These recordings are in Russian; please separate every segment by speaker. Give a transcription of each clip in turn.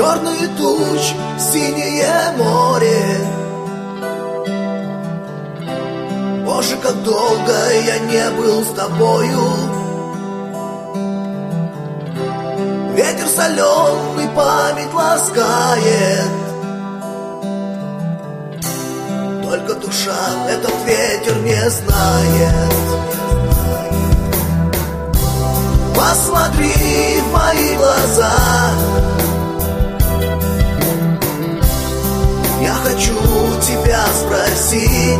Speaker 1: Черные тучи, синее море. Боже, как долго я не был с тобою. Ветер соленый память ласкает. Только душа этот ветер не знает. Посмотри в мои глаза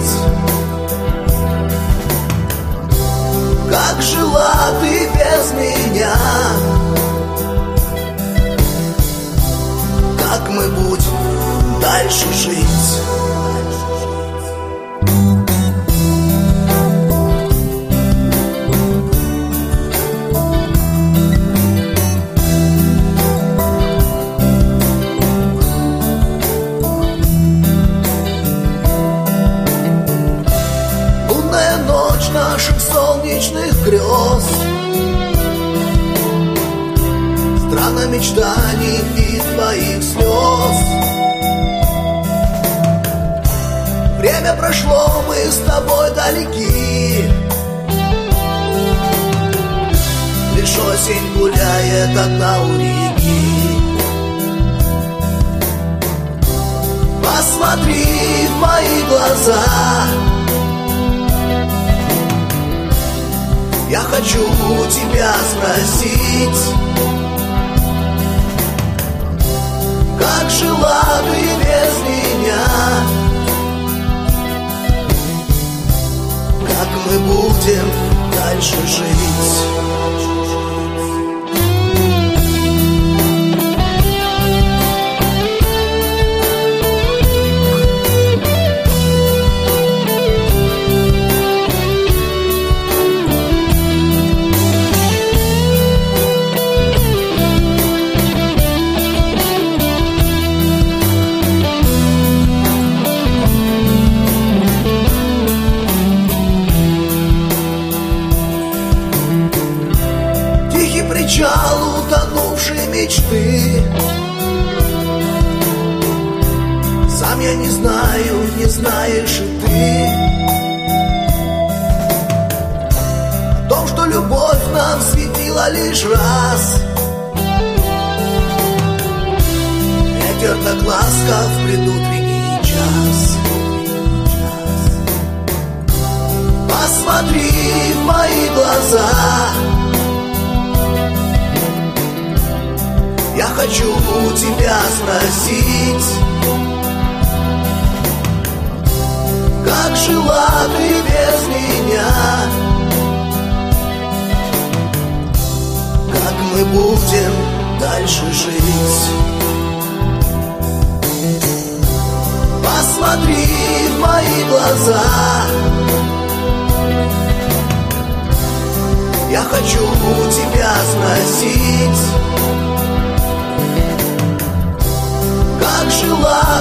Speaker 1: спросить Как жила ты без меня? Как мы будем дальше жить наших солнечных грез. Страна мечтаний и твоих слез. Время прошло, мы с тобой далеки. Лишь осень гуляет одна у реки. Посмотри в мои глаза Я хочу тебя спросить Как жила ты без меня? Как мы будем дальше жить Причал утонувшей мечты. Сам я не знаю, не знаешь и ты. О том, что любовь нам светила лишь раз. Ветер так ласков предутренний час. Посмотри в мои спросить Как жила ты без меня? Как мы будем дальше жить? Посмотри в мои глаза. Я хочу тебя спросить так жила